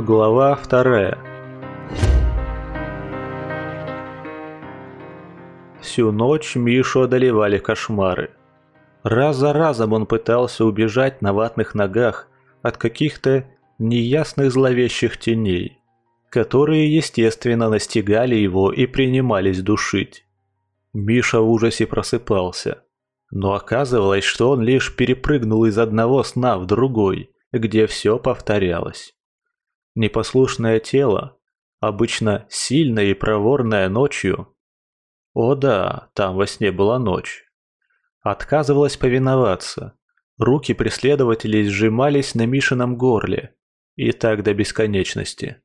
Глава вторая. Всю ночь Мишу одолевали кошмары. Раз за разом он пытался убежать на ватных ногах от каких-то неясных зловещих теней, которые, естественно, настигали его и принимались душить. Миша в ужасе просыпался. Но оказывалось, что он лишь перепрыгнул из одного сна в другой, где все повторялось. Непослушное тело, обычно сильное и проворное ночью. О да, там во сне была ночь. Отказывалось повиноваться. Руки преследователей сжимались на Мишином горле. И так до бесконечности.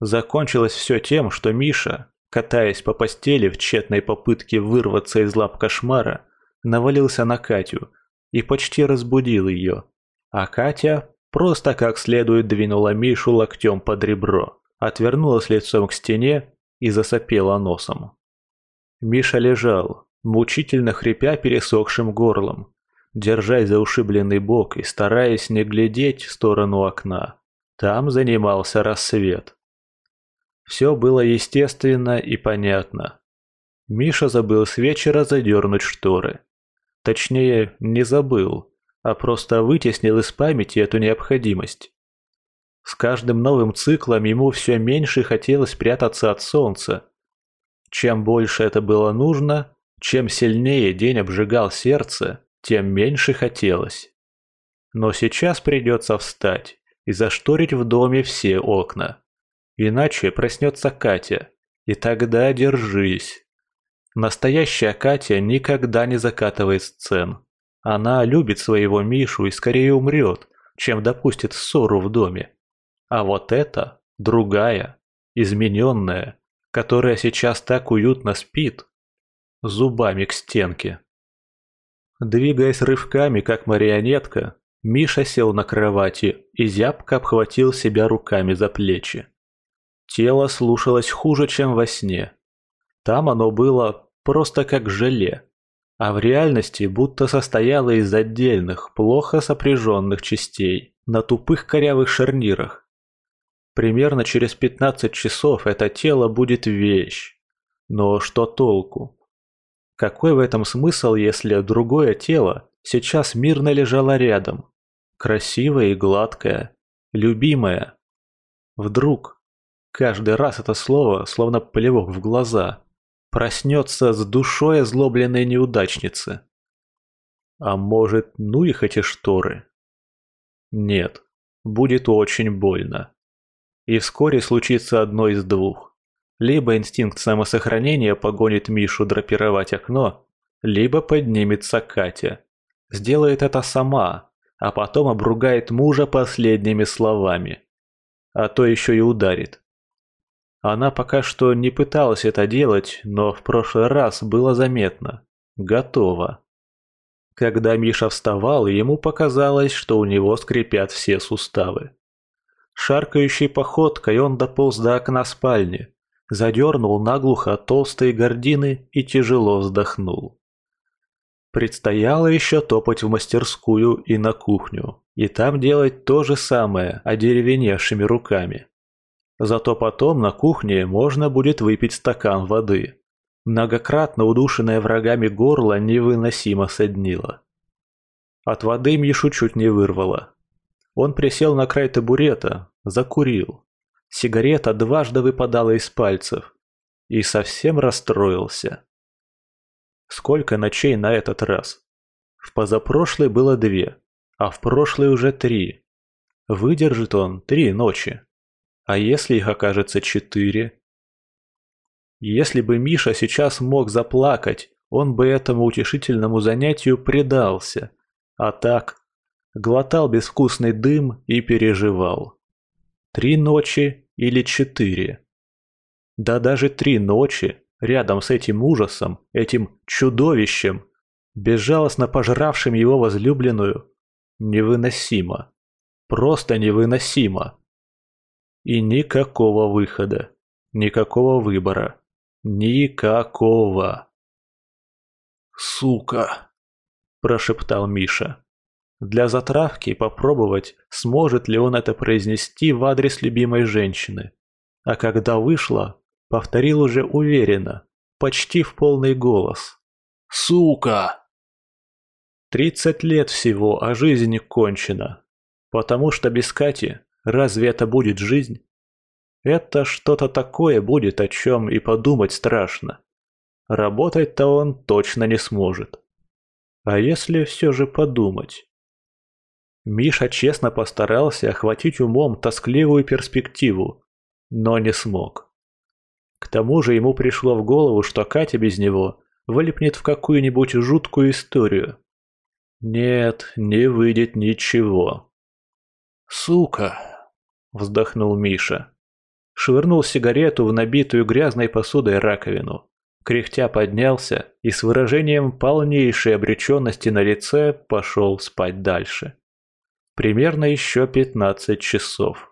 Закончилось все тем, что Миша, катаясь по постели в тщетной попытке вырваться из лап кошмара, навалился на Катю и почти разбудил ее. А Катя просто как следует двинула Мишу локтем под ребро, отвернулась лицом к стене и засопела носом. Миша лежал, мучительно хрипя пересохшим горлом, держась за ушибленный бок и стараясь не глядеть в сторону окна. Там занимался рассвет. Все было естественно и понятно. Миша забыл с вечера задернуть шторы. Точнее, не забыл, а просто вытеснил из памяти эту необходимость. С каждым новым циклом ему все меньше хотелось прятаться от солнца. Чем больше это было нужно, чем сильнее день обжигал сердце, тем меньше хотелось. Но сейчас придется встать и зашторить в доме все окна. Иначе проснется Катя, и тогда держись. Настоящая Катя никогда не закатывает сцен. Она любит своего Мишу и скорее умрет, чем допустит ссору в доме. А вот это другая, измененная, которая сейчас так уютно спит, зубами к стенке. Двигаясь рывками, как марионетка, Миша сел на кровати и зябко обхватил себя руками за плечи. Тело слушалось хуже, чем во сне. Там оно было просто как желе, а в реальности будто состояло из отдельных, плохо сопряженных частей на тупых корявых шарнирах. Примерно через 15 часов это тело будет вещь. Но что толку? Какой в этом смысл, если другое тело сейчас мирно лежало рядом? Красивое и гладкое, любимое. Вдруг, каждый раз это слово, словно плевок в глаза, проснется с душой озлобленной неудачницы. А может, ну их эти шторы? Нет, будет очень больно. И вскоре случится одно из двух. Либо инстинкт самосохранения погонит Мишу драпировать окно, либо поднимется Катя. Сделает это сама, а потом обругает мужа последними словами. А то еще и ударит. Она пока что не пыталась это делать, но в прошлый раз было заметно. Готова. Когда Миша вставал, ему показалось, что у него скрипят все суставы. Шаркающей походкой он дополз до окна спальни, задернул наглухо толстые гардины и тяжело вздохнул. Предстояло еще топать в мастерскую и на кухню, и там делать то же самое одеревеневшими руками. Зато потом на кухне можно будет выпить стакан воды. Многократно удушенное врагами горло невыносимо соднило. От воды Мишу чуть не вырвало. Он присел на край табурета, закурил, Сигарета дважды выпадала из пальцев. И совсем расстроился. Сколько ночей на этот раз? В позапрошлой было две, а в прошлой уже три. Выдержит он три ночи. А если их окажется четыре? Если бы Миша сейчас мог заплакать, он бы этому утешительному занятию предался. А так, глотал безвкусный дым и переживал. Три ночи или четыре. Да даже три ночи рядом с этим ужасом, этим чудовищем, безжалостно пожравшим его возлюбленную, невыносимо. Просто невыносимо. И никакого выхода, никакого выбора, никакого. «Сука!» – прошептал Миша. Для затравки попробовать, сможет ли он это произнести в адрес любимой женщины. А когда вышло, повторил уже уверенно, почти в полный голос. «Сука!» Тридцать лет всего, а жизнь кончена. Потому что без Кати разве это будет жизнь? Это что-то такое будет, о чем и подумать страшно. Работать-то он точно не сможет. А если все же подумать? Миша честно постарался охватить умом тоскливую перспективу, но не смог. К тому же ему пришло в голову, что Катя без него вылепнет в какую-нибудь жуткую историю. Нет, не выйдет ничего. «Сука!» – вздохнул Миша. Швырнул сигарету в набитую грязной посудой раковину. Кряхтя поднялся и с выражением полнейшей обреченности на лице пошел спать дальше. Примерно еще пятнадцать часов.